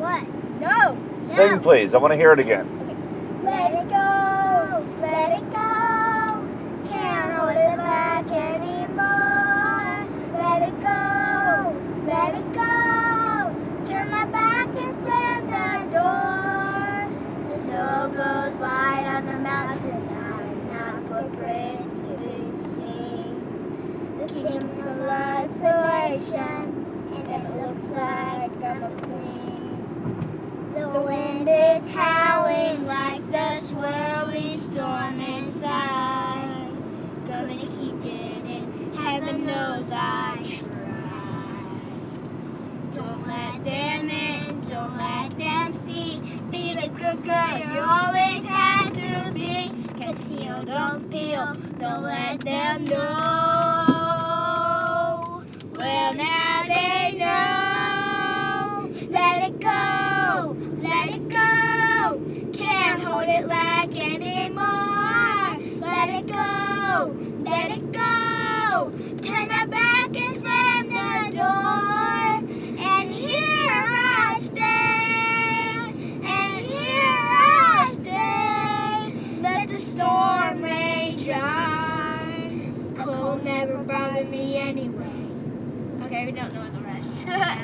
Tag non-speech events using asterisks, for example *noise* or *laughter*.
What? No. Sing, please. I want to hear it again. Let it go, let it go. Can't hold it back anymore. Let it go, let it go. Turn my back and slam the door. The snow goes wide on the mountain, I'm not footprints to be seen. The kingdom of isolation, and it looks like I'm a knows I. Don't let them in, don't let them see. Be the good girl you always had to be. Conceal, don't peel, don't let them know. Well, now they know. Let it go, let it go. Can't hold it back anymore. Let it go, let it go. Never bothered me anyway. Okay, we don't know the rest. *laughs*